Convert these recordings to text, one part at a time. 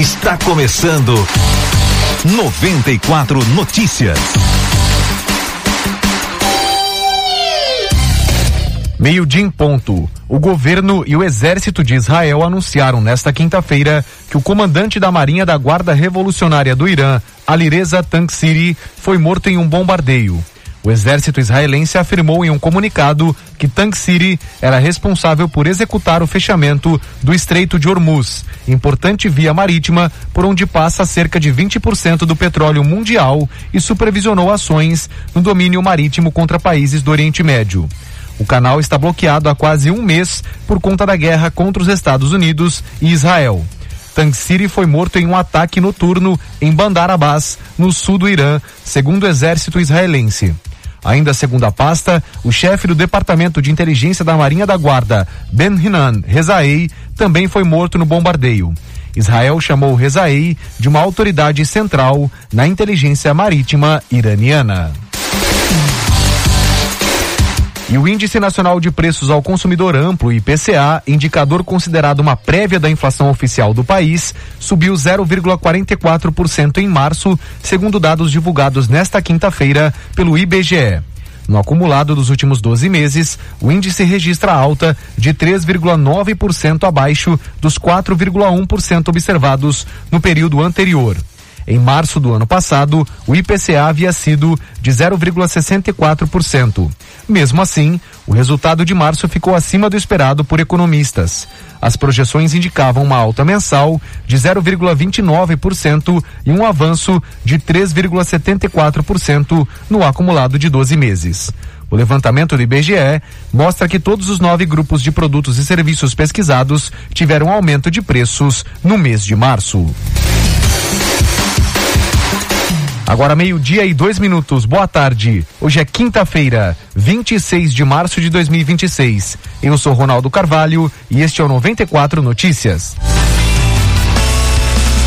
Está começando 94 Notícias. Meio-dia em ponto. O governo e o exército de Israel anunciaram nesta quinta-feira que o comandante da Marinha da Guarda Revolucionária do Irã, Alireza Tanksiri, foi morto em um bombardeio. O exército israelense afirmou em um comunicado que Tank City era responsável por executar o fechamento do Estreito de Hormuz, importante via marítima por onde passa cerca de 20% do petróleo mundial e supervisionou ações no domínio marítimo contra países do Oriente Médio. O canal está bloqueado há quase um mês por conta da guerra contra os Estados Unidos e Israel. Tangsiri foi morto em um ataque noturno em Bandar Abbas, no sul do Irã, segundo o exército israelense. Ainda segundo a pasta, o chefe do Departamento de Inteligência da Marinha da Guarda, Ben Hinan Rezaei, também foi morto no bombardeio. Israel chamou Rezaei de uma autoridade central na inteligência marítima iraniana. E o Índice Nacional de Preços ao Consumidor Amplo, IPCA, indicador considerado uma prévia da inflação oficial do país, subiu 0,44% em março, segundo dados divulgados nesta quinta-feira pelo IBGE. No acumulado dos últimos 12 meses, o índice registra alta de 3,9% abaixo dos 4,1% observados no período anterior. Em março do ano passado, o IPCA havia sido de 0,64%. Mesmo assim, o resultado de março ficou acima do esperado por economistas. As projeções indicavam uma alta mensal de 0,29% e um avanço de 3,74% no acumulado de 12 meses. O levantamento do IBGE mostra que todos os nove grupos de produtos e serviços pesquisados tiveram aumento de preços no mês de março. Agora meio-dia e dois minutos. Boa tarde. Hoje é quinta-feira, 26 de março de 2026. Eu sou Ronaldo Carvalho e este é o 94 Notícias.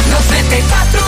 94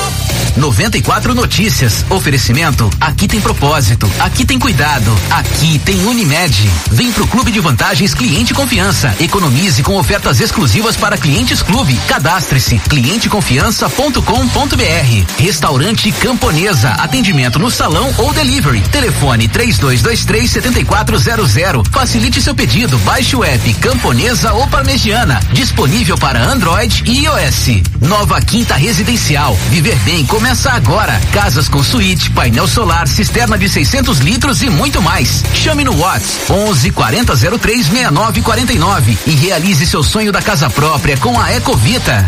94 Notícias. Oferecimento. Aqui tem propósito. Aqui tem cuidado. Aqui tem Unimed. Vem pro Clube de Vantagens Cliente Confiança. Economize com ofertas exclusivas para clientes clube. Cadastre-se. clienteconfiança.com.br. Restaurante Camponesa. Atendimento no salão ou delivery. Telefone 3223 7400. Facilite seu pedido. Baixe o app Camponesa ou Parmegiana. Disponível para Android e iOS. Nova Quinta Residencial. Viver bem com Começa agora. Casas com suíte, painel solar, cisterna de 600 litros e muito mais. Chame no Whats 11 40 03 69 49 e realize seu sonho da casa própria com a Ecovita.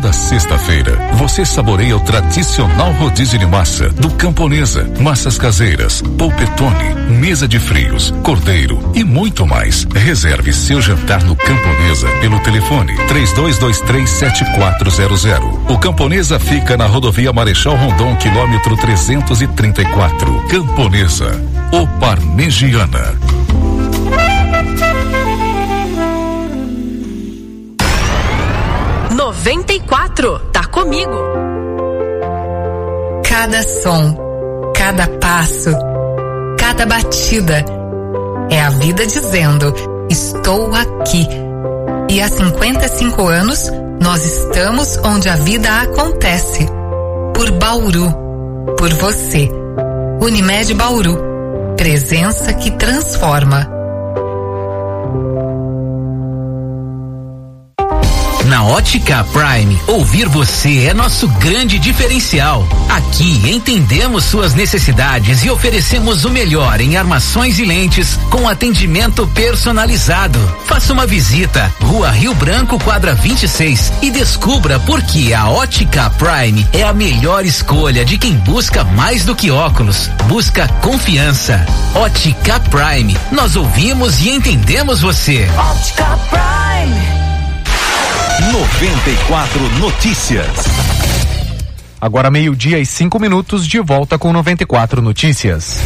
Toda sexta-feira, você saboreia o tradicional rodízio de massa do Camponesa. Massas caseiras, polpetone, mesa de frios, cordeiro e muito mais. Reserve seu jantar no Camponesa pelo telefone 32237400. O Camponesa fica na rodovia Marechal Rondon, quilômetro 334. Camponesa, o Parmegiana. 94. Tá comigo. Cada som, cada passo, cada batida é a vida dizendo: Estou aqui. E há 55 anos, nós estamos onde a vida acontece. Por Bauru. Por você. Unimed Bauru. Presença que transforma. Na Ótica Prime, ouvir você é nosso grande diferencial. Aqui entendemos suas necessidades e oferecemos o melhor em armações e lentes com atendimento personalizado. Faça uma visita, Rua Rio Branco, quadra 26 e descubra por que a Ótica Prime é a melhor escolha de quem busca mais do que óculos, busca confiança. Ótica Prime, nós ouvimos e entendemos você. Ótica Prime. 94 Notícias. Agora meio-dia e cinco minutos, de volta com 94 Notícias.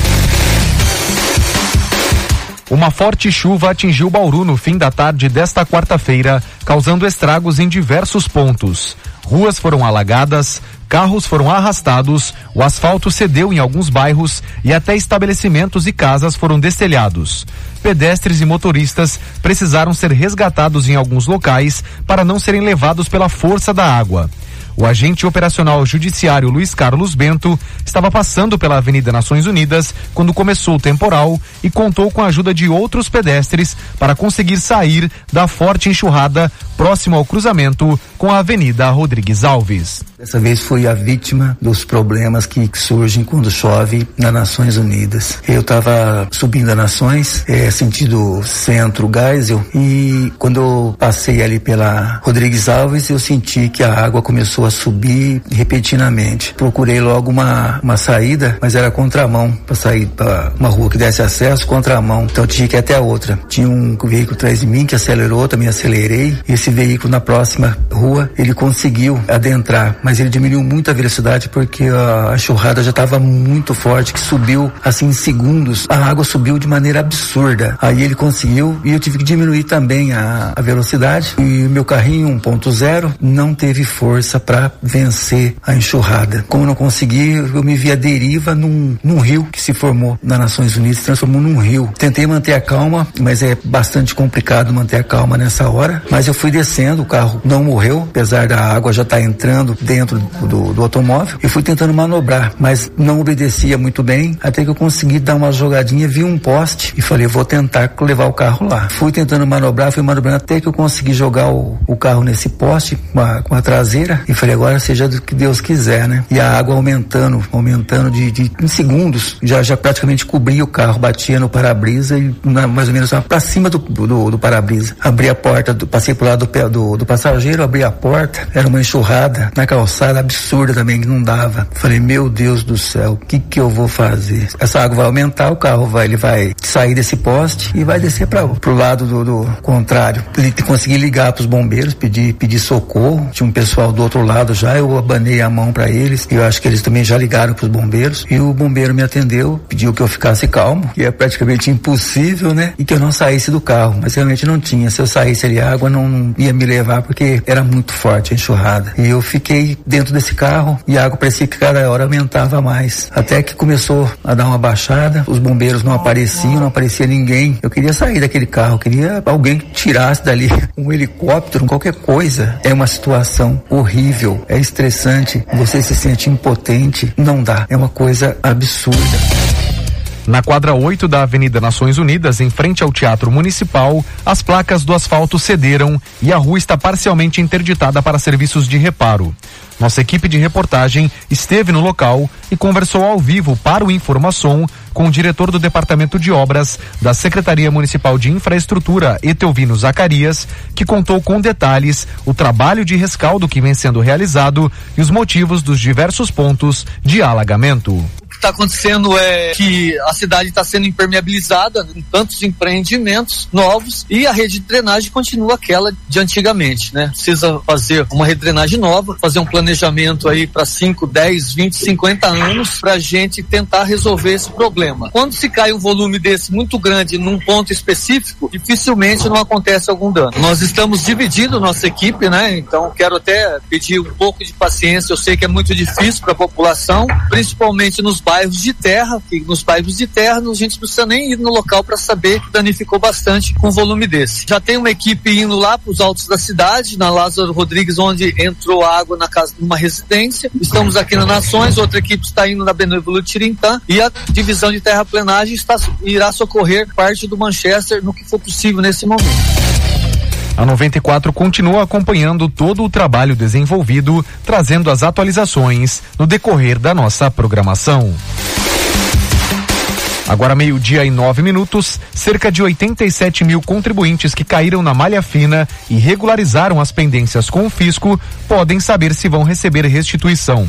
Uma forte chuva atingiu Bauru no fim da tarde desta quarta-feira, causando estragos em diversos pontos. Ruas foram alagadas, Carros foram arrastados, o asfalto cedeu em alguns bairros e até estabelecimentos e casas foram destelhados. Pedestres e motoristas precisaram ser resgatados em alguns locais para não serem levados pela força da água. O agente operacional judiciário Luiz Carlos Bento estava passando pela Avenida Nações Unidas quando começou o temporal e contou com a ajuda de outros pedestres para conseguir sair da forte enxurrada próximo ao cruzamento com a Avenida Rodrigues Alves. Dessa vez fui a vítima dos problemas que surgem quando chove nas Nações Unidas. Eu estava subindo a Nações, é, sentido centro Geisel, e quando eu passei ali pela Rodrigues Alves, eu senti que a água começou a subir repentinamente. Procurei logo uma, uma saída, mas era contramão para sair para uma rua que desse acesso, contramão. Então eu tinha que ir até a outra. Tinha um veículo atrás de mim que acelerou, também acelerei. Esse veículo na próxima rua, ele conseguiu adentrar, mas ele diminuiu muito a velocidade porque a, a churrada já estava muito forte, que subiu assim em segundos. A água subiu de maneira absurda. Aí ele conseguiu e eu tive que diminuir também a, a velocidade. E meu carrinho 1.0 não teve força para vencer a enxurrada. Como não consegui, eu me vi à deriva num, num rio que se formou nas Nações Unidas, se transformou num rio. Tentei manter a calma, mas é bastante complicado manter a calma nessa hora. Mas eu fui descendo, o carro não morreu, apesar da água já estar tá entrando dentro do, do automóvel. Eu fui tentando manobrar, mas não obedecia muito bem, até que eu consegui dar uma jogadinha, vi um poste e falei, vou tentar levar o carro lá. Fui tentando manobrar, fui manobrando até que eu consegui jogar o, o carro nesse poste com a, com a traseira e falei, agora seja do que Deus quiser, né? E a água aumentando, aumentando de, de em segundos, já, já praticamente cobria o carro, batia no para-brisa e na, mais ou menos para cima do, do, do para-brisa. Abri a porta, do, passei pro lado do, do, do passageiro, abri a porta, era uma enxurrada na calçada absurda também que não dava. Falei, meu Deus do céu, o que que eu vou fazer? Essa água vai aumentar, o carro vai, ele vai sair desse poste e vai descer para pro lado do, do contrário. Ele consegui ligar para os bombeiros, pedir pedir socorro. Tinha um pessoal do outro lado já, eu abanei a mão para eles. E eu acho que eles também já ligaram para os bombeiros e o bombeiro me atendeu, pediu que eu ficasse calmo, que é praticamente impossível, né? E que eu não saísse do carro, mas realmente não tinha. Se eu saísse ali água não ia me levar porque era muito forte a enxurrada. E eu fiquei dentro desse carro e a água parecia que cada hora aumentava mais. Até que começou a dar uma baixada, os bombeiros não apareciam, não aparecia ninguém. Eu queria sair daquele carro, queria alguém que tirasse dali um helicóptero, qualquer coisa. É uma situação horrível, é estressante, você se sente impotente, não dá. É uma coisa absurda. Na quadra 8 da Avenida Nações Unidas, em frente ao Teatro Municipal, as placas do asfalto cederam e a rua está parcialmente interditada para serviços de reparo. Nossa equipe de reportagem esteve no local e conversou ao vivo para o Informação com o diretor do Departamento de Obras da Secretaria Municipal de Infraestrutura, Etelvino Zacarias, que contou com detalhes o trabalho de rescaldo que vem sendo realizado e os motivos dos diversos pontos de alagamento está acontecendo é que a cidade está sendo impermeabilizada em tantos empreendimentos novos e a rede de drenagem continua aquela de antigamente, né? Precisa fazer uma redrenagem nova, fazer um planejamento aí para 5, 10, 20, 50 anos para a gente tentar resolver esse problema. Quando se cai um volume desse muito grande num ponto específico, dificilmente não acontece algum dano. Nós estamos dividindo nossa equipe, né? Então quero até pedir um pouco de paciência. Eu sei que é muito difícil para a população, principalmente nos bairros bairros de terra, que nos bairros de terra a gente precisa nem ir no local para saber que danificou bastante com volume desse. Já tem uma equipe indo lá para os altos da cidade, na Lázaro Rodrigues, onde entrou água na casa de uma residência. Estamos aqui na Nações, outra equipe está indo na Benevolente Tirintã e a divisão de terraplenagem está, irá socorrer parte do Manchester no que for possível nesse momento. A 94 continua acompanhando todo o trabalho desenvolvido, trazendo as atualizações no decorrer da nossa programação. Agora, meio-dia e nove minutos, cerca de 87 mil contribuintes que caíram na malha fina e regularizaram as pendências com o fisco podem saber se vão receber restituição.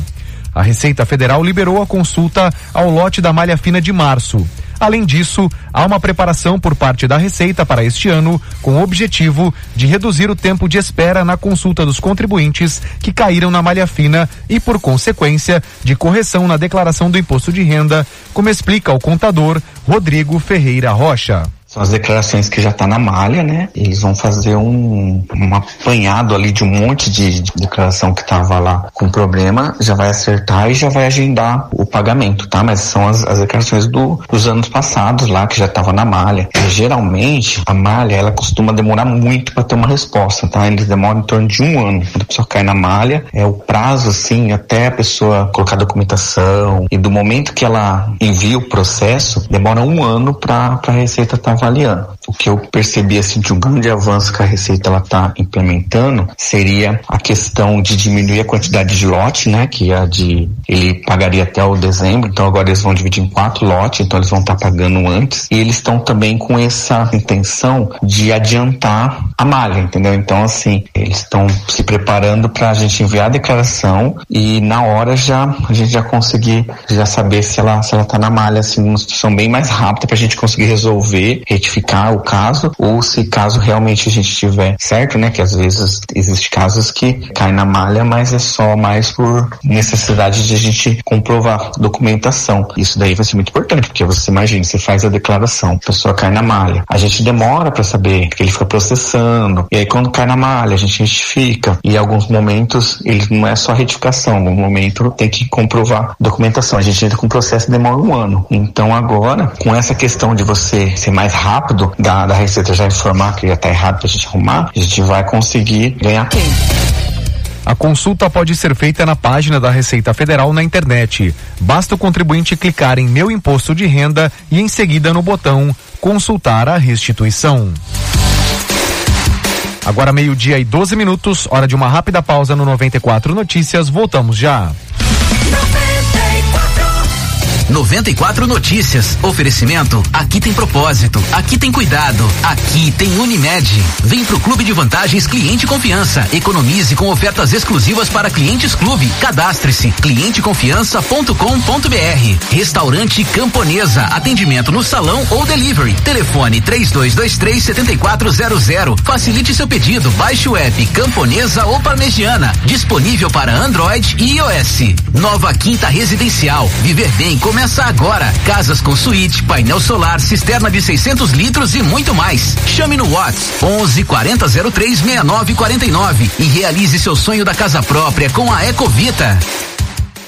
A Receita Federal liberou a consulta ao lote da malha fina de março. Além disso, há uma preparação por parte da Receita para este ano, com o objetivo de reduzir o tempo de espera na consulta dos contribuintes que caíram na malha fina e, por consequência, de correção na declaração do imposto de renda, como explica o contador Rodrigo Ferreira Rocha São as declarações que já está na malha, né? Eles vão fazer um, um apanhado ali de um monte de, de declaração que estava lá com problema, já vai acertar e já vai agendar o pagamento, tá? Mas são as, as declarações do, dos anos passados lá que já estava na malha. E, geralmente a malha ela costuma demorar muito para ter uma resposta, tá? Eles demoram em torno de um ano. Quando a pessoa cai na malha, é o prazo assim até a pessoa colocar documentação e do momento que ela envia o processo demora um ano para a receita estar tá avaliando. O que eu percebi assim de um grande avanço que a Receita ela está implementando seria a questão de diminuir a quantidade de lote, né? Que a de ele pagaria até o dezembro, então agora eles vão dividir em quatro lotes, então eles vão estar tá pagando antes. E eles estão também com essa intenção de adiantar a malha, entendeu? Então assim eles estão se preparando para a gente enviar a declaração e na hora já a gente já conseguir já saber se ela se ela está na malha assim numa situação bem mais rápida para a gente conseguir resolver retificar o caso ou se caso realmente a gente tiver certo, né? Que às vezes existe casos que cai na malha, mas é só mais por necessidade de a gente comprovar documentação. Isso daí vai ser muito importante, porque você imagina, você faz a declaração, a pessoa cai na malha. A gente demora para saber, porque ele fica processando. E aí quando cai na malha, a gente retifica. E em alguns momentos, ele não é só retificação, no momento tem que comprovar documentação. A gente entra com o processo demora um ano. Então agora, com essa questão de você ser mais rápido, da, da Receita já informar que já está errado para a gente arrumar, a gente vai conseguir ganhar tempo. A consulta pode ser feita na página da Receita Federal na internet. Basta o contribuinte clicar em Meu Imposto de Renda e em seguida no botão Consultar a Restituição. Agora meio-dia e 12 minutos, hora de uma rápida pausa no 94 Notícias. Voltamos já. 94 Notícias. Oferecimento. Aqui tem propósito. Aqui tem cuidado. Aqui tem Unimed. Vem pro Clube de Vantagens Cliente Confiança. Economize com ofertas exclusivas para clientes clube. Cadastre-se. clienteconfiança.com.br. Restaurante Camponesa. Atendimento no salão ou delivery. Telefone 3223 7400. Facilite seu pedido. Baixe o app Camponesa ou Parmegiana. Disponível para Android e iOS. Nova Quinta Residencial. Viver bem com começa agora. Casas com suíte, painel solar, cisterna de 600 litros e muito mais. Chame no Whats 11 40 03 69 49 e realize seu sonho da casa própria com a Ecovita.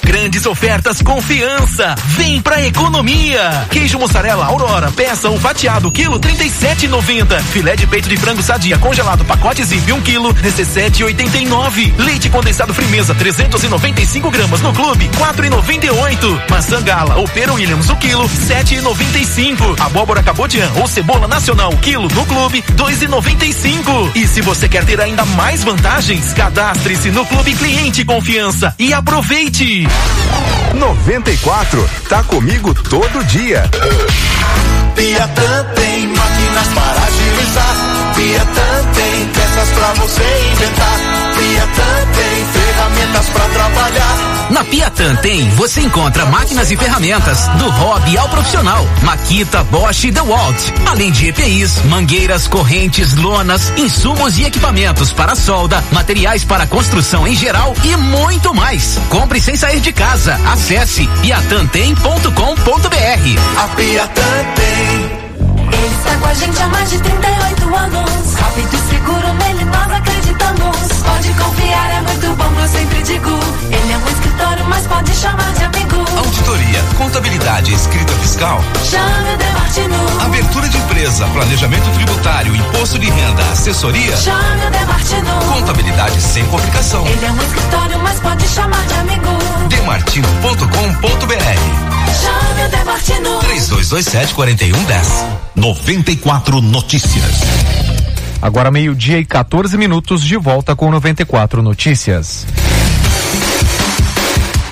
Grandes ofertas confiança. Vem pra economia. Queijo mussarela Aurora, peça ou fatiado, quilo 37,90. Filé de peito de frango sadia congelado, pacote zip 1 quilo, 17,89. Leite condensado Frimeza, 395 gramas no clube, 4,98. Maçã gala ou pera Williams, o quilo, 7,95. Abóbora cabotian ou cebola nacional, quilo no clube, 2,95. E se você quer ter ainda mais vantagens, cadastre-se no Clube Cliente Confiança e aproveite. 94. Tá comigo todo dia. Piatã tem máquinas para agilizar. Piatã tem peças pra você inventar. Piatã tem ferramentas para trabalhar. Na Piatã tem, você encontra máquinas e ferramentas do hobby ao profissional. Maquita, Bosch e DeWalt. Além de EPIs, mangueiras, correntes, lonas, insumos e equipamentos para solda, materiais para construção em geral e muito mais. Compre sem sair de casa. Acesse piatantem.com.br. A Piatã tem. Ele está com a gente há mais de 38 anos. Rápido e seguro, nele nós acreditamos. Pode confiar, é muito bom, eu sempre digo. Ele é um escritório, mas pode chamar de amigo. Auditoria, contabilidade, escrita fiscal. Chame o Demartino. Abertura de empresa, planejamento tributário, imposto de renda, assessoria. Chame o Demartino. Contabilidade sem complicação. Ele é um escritório, mas pode chamar de amigo. Demartino.com.br Chame o Demartino. 3227 4110. 94 Notícias. Agora meio-dia e 14 minutos de volta com 94 Notícias.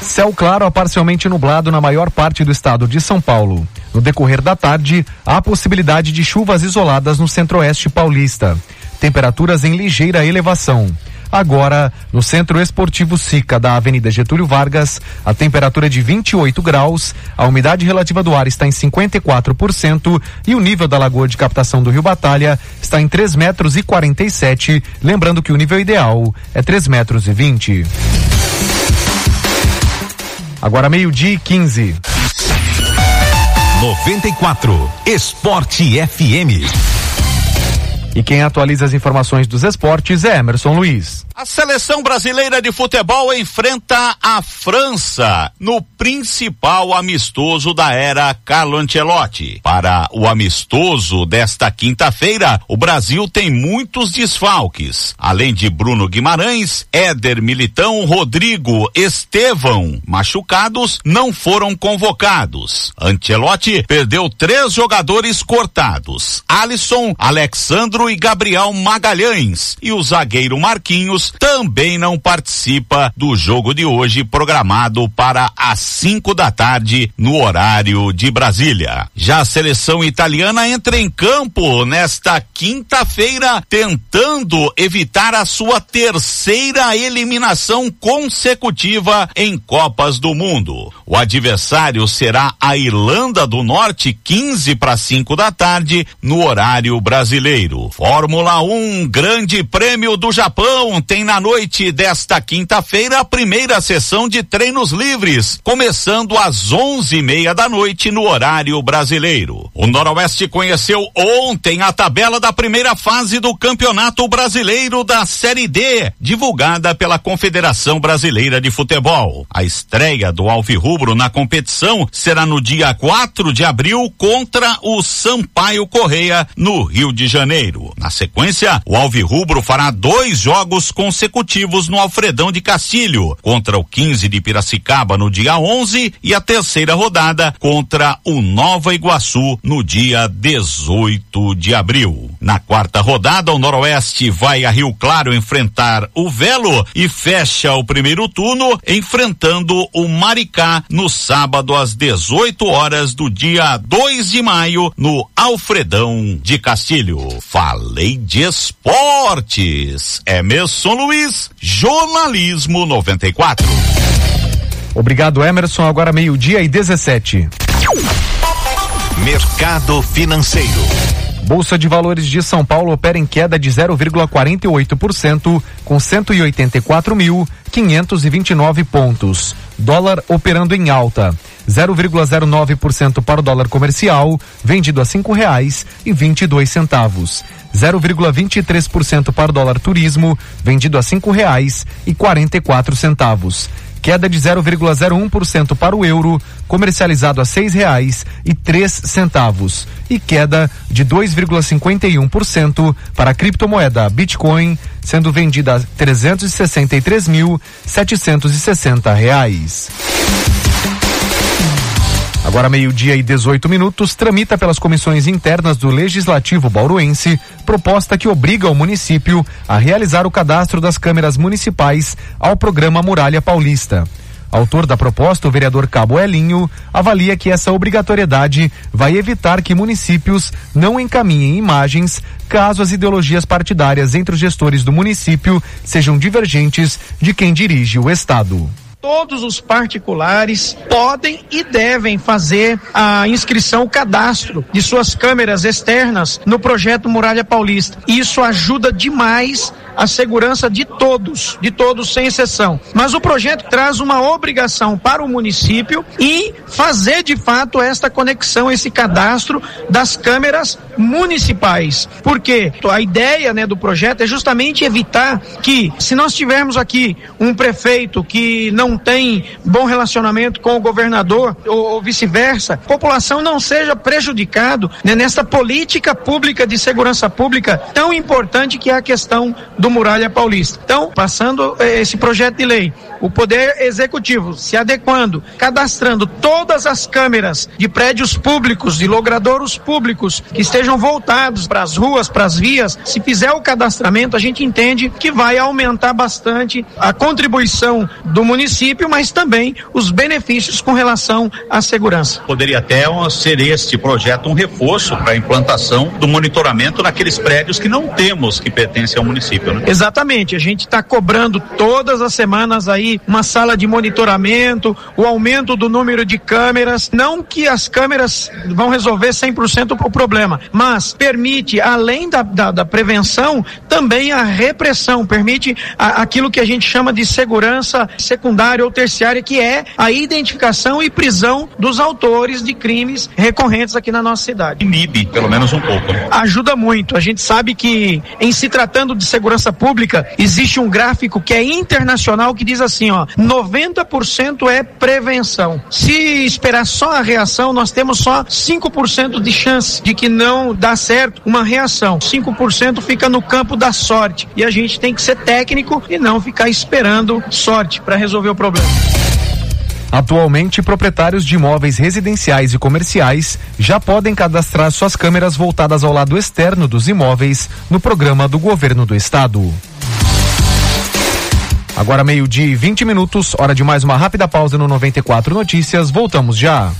Céu claro a parcialmente nublado na maior parte do estado de São Paulo. No decorrer da tarde, há possibilidade de chuvas isoladas no centro-oeste paulista. Temperaturas em ligeira elevação. Agora, no Centro Esportivo Sica da Avenida Getúlio Vargas, a temperatura é de 28 graus, a umidade relativa do ar está em 54% e o nível da lagoa de captação do Rio Batalha está em 3 metros e 47, lembrando que o nível ideal é 3 metros e 20. Agora meio-dia e 15. 94 Esporte FM. E quem atualiza as informações dos esportes é Emerson Luiz. A seleção brasileira de futebol enfrenta a França no principal amistoso da era Carlo Ancelotti. Para o amistoso desta quinta-feira, o Brasil tem muitos desfalques. Além de Bruno Guimarães, Éder Militão, Rodrigo, Estevão, machucados, não foram convocados. Ancelotti perdeu três jogadores cortados: Alisson, Alexandro e Gabriel Magalhães. E o zagueiro Marquinhos também não participa do jogo de hoje programado para as 5 da tarde no horário de Brasília. Já a seleção italiana entra em campo nesta quinta-feira tentando evitar a sua terceira eliminação consecutiva em Copas do Mundo. O adversário será a Irlanda do Norte 15 para 5 da tarde no horário brasileiro. Fórmula 1 Grande Prêmio do Japão tem na noite desta quinta-feira a primeira sessão de treinos livres, começando às onze e meia da noite no horário brasileiro. O Noroeste conheceu ontem a tabela da primeira fase do Campeonato Brasileiro da Série D, divulgada pela Confederação Brasileira de Futebol. A estreia do Alvirrubro na competição será no dia 4 de abril contra o Sampaio Correia, no Rio de Janeiro. Na sequência, o Alvirrubro fará dois jogos consecutivos no Alfredão de Castilho, contra o 15 de Piracicaba no dia 11 e a terceira rodada contra o Nova Iguaçu no dia 18 de abril. Na quarta rodada, o Noroeste vai a Rio Claro enfrentar o Velo e fecha o primeiro turno enfrentando o Maricá no sábado às 18 horas do dia 2 de maio no Alfredão de Castilho. Falei de esportes. Emerson Luiz, jornalismo 94. Obrigado, Emerson. Agora meio-dia e 17. Mercado Financeiro. Bolsa de Valores de São Paulo opera em queda de 0,48%, com 184.529 pontos. Dólar operando em alta. 0,09% para o dólar comercial, vendido a cinco reais e vinte e dois centavos. 0,23% para o dólar turismo, vendido a cinco reais e quarenta e quatro centavos. Queda de 0,01% para o euro, comercializado a seis reais e três centavos. E queda de 2,51% para a criptomoeda Bitcoin, sendo vendida a trezentos e sessenta e três mil setecentos e sessenta reais. Agora, meio-dia e 18 minutos, tramita pelas comissões internas do Legislativo Bauruense proposta que obriga o município a realizar o cadastro das câmeras municipais ao programa Muralha Paulista. Autor da proposta, o vereador Cabo Elinho, avalia que essa obrigatoriedade vai evitar que municípios não encaminhem imagens caso as ideologias partidárias entre os gestores do município sejam divergentes de quem dirige o Estado todos os particulares podem e devem fazer a inscrição, o cadastro de suas câmeras externas no projeto Muralha Paulista. Isso ajuda demais a segurança de todos, de todos sem exceção. Mas o projeto traz uma obrigação para o município e fazer de fato esta conexão, esse cadastro das câmeras municipais. Porque a ideia, né, do projeto é justamente evitar que se nós tivermos aqui um prefeito que não tem bom relacionamento com o governador ou, ou vice-versa, a população não seja prejudicado né, nessa política pública de segurança pública tão importante que é a questão do Muralha Paulista. Então, passando eh, esse projeto de lei, o Poder Executivo se adequando, cadastrando todas as câmeras de prédios públicos, de logradouros públicos que estejam voltados para as ruas, para as vias, se fizer o cadastramento, a gente entende que vai aumentar bastante a contribuição do município, mas também os benefícios com relação à segurança. Poderia até ser este projeto um reforço para a implantação do monitoramento naqueles prédios que não temos que pertencem ao município. Né? Exatamente, a gente está cobrando todas as semanas aí uma sala de monitoramento, o aumento do número de câmeras, não que as câmeras vão resolver 100% o problema, mas permite, além da, da, da prevenção, também a repressão, permite a, aquilo que a gente chama de segurança secundária secundária ou terciária, que é a identificação e prisão dos autores de crimes recorrentes aqui na nossa cidade. Inibe, pelo menos um pouco. Né? Ajuda muito. A gente sabe que, em se tratando de segurança pública, existe um gráfico que é internacional que diz assim, ó, 90% é prevenção. Se esperar só a reação, nós temos só 5% de chance de que não dá certo uma reação. 5% fica no campo da sorte. E a gente tem que ser técnico e não ficar esperando sorte para resolver o problema. Atualmente, proprietários de imóveis residenciais e comerciais já podem cadastrar suas câmeras voltadas ao lado externo dos imóveis no programa do governo do estado. Agora meio-dia e 20 minutos, hora de mais uma rápida pausa no 94 Notícias. Voltamos já.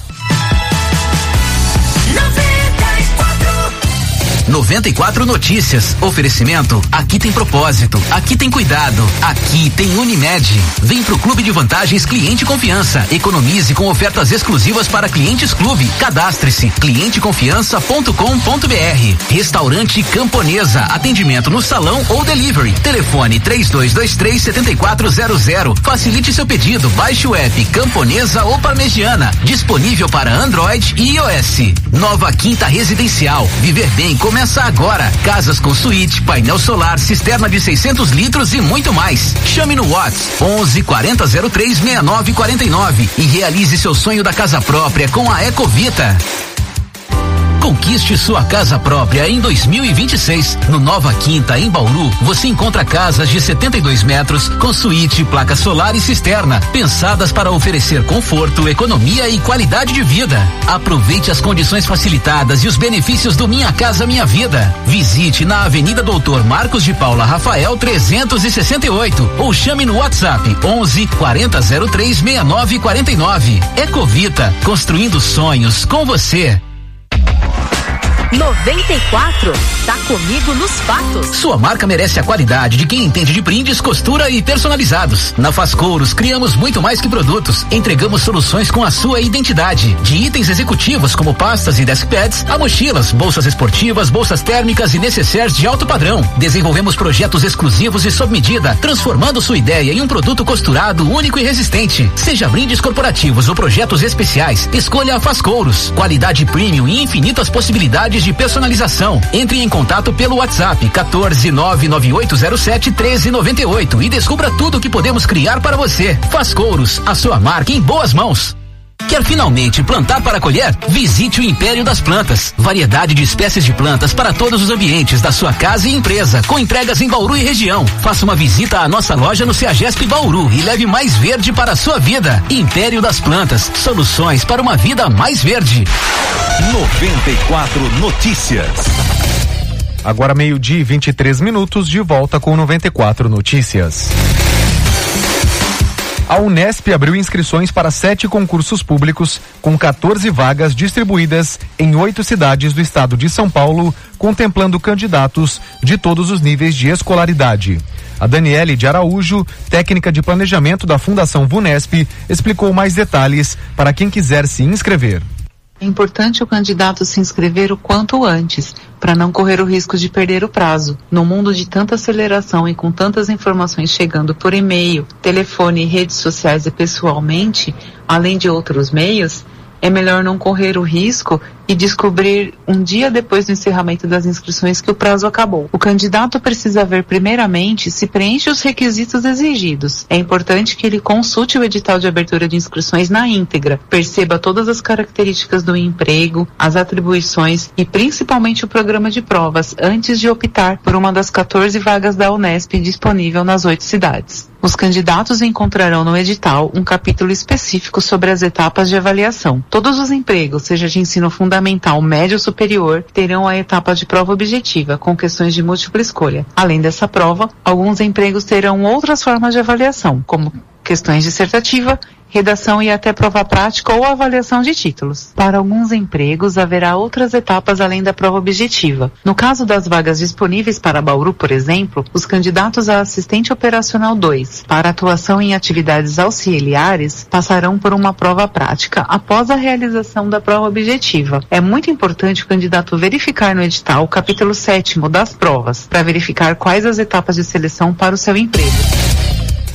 94 Notícias. Oferecimento. Aqui tem propósito. Aqui tem cuidado. Aqui tem Unimed. Vem pro Clube de Vantagens Cliente Confiança. Economize com ofertas exclusivas para clientes clube. Cadastre-se. clienteconfiança.com.br. Restaurante Camponesa. Atendimento no salão ou delivery. Telefone 3223 7400. Facilite seu pedido. Baixe o app Camponesa ou Parmegiana. Disponível para Android e iOS. Nova Quinta Residencial. Viver bem com Começa agora. Casas com suíte, painel solar, cisterna de 600 litros e muito mais. Chame no Whats 11 40 03 69 49 e realize seu sonho da casa própria com a Ecovita. Conquiste sua casa própria em 2026. No Nova Quinta, em Bauru, você encontra casas de 72 metros com suíte, placa solar e cisterna, pensadas para oferecer conforto, economia e qualidade de vida. Aproveite as condições facilitadas e os benefícios do Minha Casa Minha Vida. Visite na Avenida Doutor Marcos de Paula Rafael 368 ou chame no WhatsApp 11 40 03 69 49. Ecovita, construindo sonhos com você. 94. Tá comigo nos fatos. Sua marca merece a qualidade de quem entende de brindes, costura e personalizados. Na Fascouros, criamos muito mais que produtos. Entregamos soluções com a sua identidade. De itens executivos como pastas e deskpads, a mochilas, bolsas esportivas, bolsas térmicas e necessaires de alto padrão. Desenvolvemos projetos exclusivos e sob medida, transformando sua ideia em um produto costurado, único e resistente. Seja brindes corporativos ou projetos especiais, escolha a Fascouros. Qualidade premium e infinitas possibilidades de personalização. Entre em contato pelo WhatsApp 14 99807 1398 e descubra tudo o que podemos criar para você. Faz Couros, a sua marca em boas mãos. Quer finalmente plantar para colher? Visite o Império das Plantas. Variedade de espécies de plantas para todos os ambientes da sua casa e empresa, com entregas em Bauru e região. Faça uma visita à nossa loja no Ceagesp Bauru e leve mais verde para a sua vida. Império das Plantas, soluções para uma vida mais verde. 94 Notícias. Agora meio-dia e 23 minutos, de volta com 94 Notícias. A Unesp abriu inscrições para sete concursos públicos, com 14 vagas distribuídas em oito cidades do estado de São Paulo, contemplando candidatos de todos os níveis de escolaridade. A Daniele de Araújo, técnica de planejamento da Fundação Vunesp, explicou mais detalhes para quem quiser se inscrever. É importante o candidato se inscrever o quanto antes, para não correr o risco de perder o prazo. No mundo de tanta aceleração e com tantas informações chegando por e-mail, telefone, redes sociais e pessoalmente, além de outros meios, é melhor não correr o risco e descobrir um dia depois do encerramento das inscrições que o prazo acabou. O candidato precisa ver primeiramente se preenche os requisitos exigidos. É importante que ele consulte o edital de abertura de inscrições na íntegra, perceba todas as características do emprego, as atribuições e principalmente o programa de provas antes de optar por uma das 14 vagas da Unesp disponível nas oito cidades. Os candidatos encontrarão no edital um capítulo específico sobre as etapas de avaliação. Todos os empregos, seja de ensino fundamental, médio ou superior, terão a etapa de prova objetiva, com questões de múltipla escolha. Além dessa prova, alguns empregos terão outras formas de avaliação, como questões dissertativa redação e até prova prática ou avaliação de títulos. Para alguns empregos, haverá outras etapas além da prova objetiva. No caso das vagas disponíveis para Bauru, por exemplo, os candidatos a assistente operacional 2 para atuação em atividades auxiliares passarão por uma prova prática após a realização da prova objetiva. É muito importante o candidato verificar no edital o capítulo 7 das provas, para verificar quais as etapas de seleção para o seu emprego.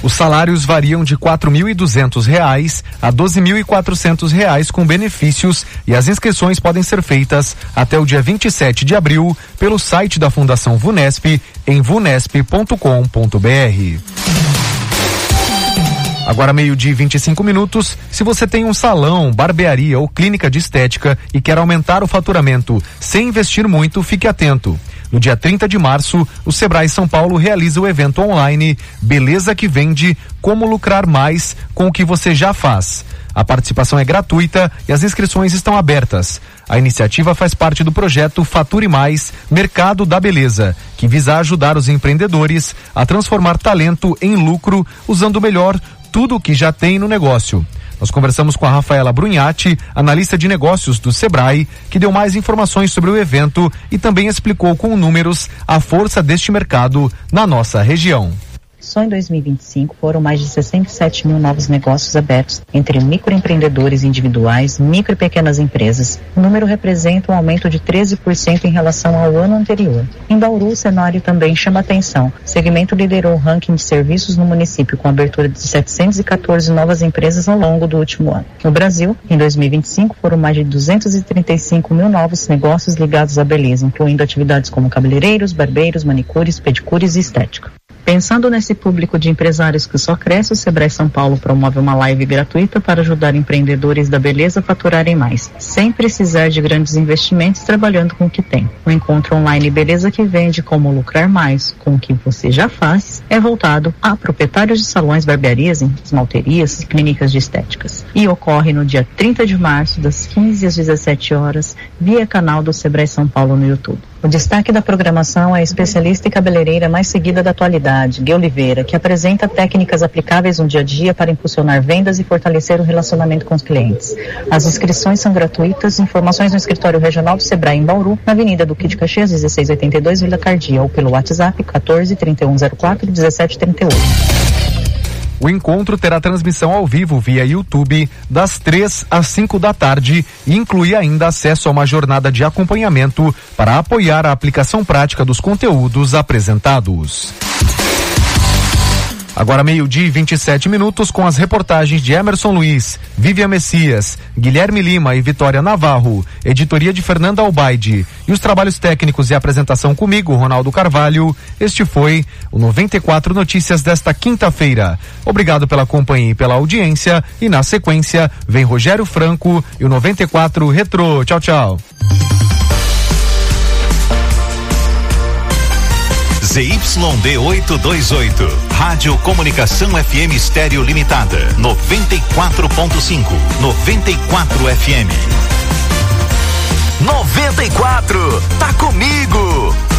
Os salários variam de R$ 4.200 a R$ 12.400 com benefícios e as inscrições podem ser feitas até o dia 27 de abril pelo site da Fundação Vunesp em vunesp.com.br. Agora meio-dia e 25 minutos. Se você tem um salão, barbearia ou clínica de estética e quer aumentar o faturamento sem investir muito, fique atento. No dia 30 de março, o Sebrae São Paulo realiza o evento online Beleza que Vende Como Lucrar Mais com o que você já faz. A participação é gratuita e as inscrições estão abertas. A iniciativa faz parte do projeto Fature Mais Mercado da Beleza, que visa ajudar os empreendedores a transformar talento em lucro usando melhor tudo o que já tem no negócio. Nós conversamos com a Rafaela Brunhati, analista de negócios do Sebrae, que deu mais informações sobre o evento e também explicou com números a força deste mercado na nossa região. Só em 2025 foram mais de 67 mil novos negócios abertos entre microempreendedores individuais, micro e pequenas empresas. O número representa um aumento de 13% em relação ao ano anterior. Em Bauru, o cenário também chama atenção. O segmento liderou o ranking de serviços no município, com a abertura de 714 novas empresas ao longo do último ano. No Brasil, em 2025, foram mais de 235 mil novos negócios ligados à beleza, incluindo atividades como cabeleireiros, barbeiros, manicures, pedicures e estética. Pensando nesse público de empresários que só cresce, o Sebrae São Paulo promove uma live gratuita para ajudar empreendedores da beleza a faturarem mais, sem precisar de grandes investimentos, trabalhando com o que tem. O encontro online Beleza que Vende Como Lucrar Mais com o que você já faz é voltado a proprietários de salões, barbearias, esmalterias, clínicas de estéticas. E ocorre no dia 30 de março, das 15 às 17 horas, via canal do Sebrae São Paulo no YouTube. O destaque da programação é a especialista e cabeleireira mais seguida da atualidade, Gui Oliveira, que apresenta técnicas aplicáveis no dia a dia para impulsionar vendas e fortalecer o relacionamento com os clientes. As inscrições são gratuitas, informações no escritório regional do Sebrae em Bauru, na Avenida Duque de Caxias, 1682, Vila Cardia, ou pelo WhatsApp 14 3104 1738. O encontro terá transmissão ao vivo via YouTube das 3 às 5 da tarde e inclui ainda acesso a uma jornada de acompanhamento para apoiar a aplicação prática dos conteúdos apresentados. Agora meio-dia e 27 minutos com as reportagens de Emerson Luiz, Vivian Messias, Guilherme Lima e Vitória Navarro, editoria de Fernanda Albaide e os trabalhos técnicos e apresentação comigo, Ronaldo Carvalho. Este foi o 94 Notícias desta quinta-feira. Obrigado pela companhia e pela audiência e na sequência vem Rogério Franco e o 94 Retro. Tchau, tchau. ZYD 828, Rádio Comunicação FM Estéreo Limitada, 94.5, 94 FM. 94, tá comigo. 94